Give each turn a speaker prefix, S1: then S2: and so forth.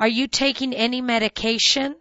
S1: Are you taking any medication?